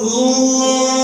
Ooh.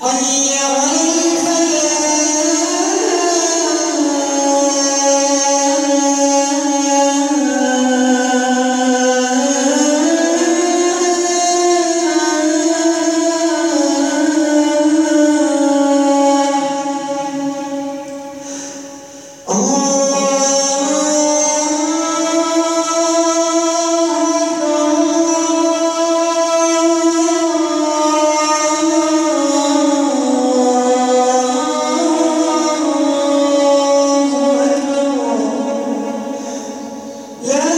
欢迎。Yeah.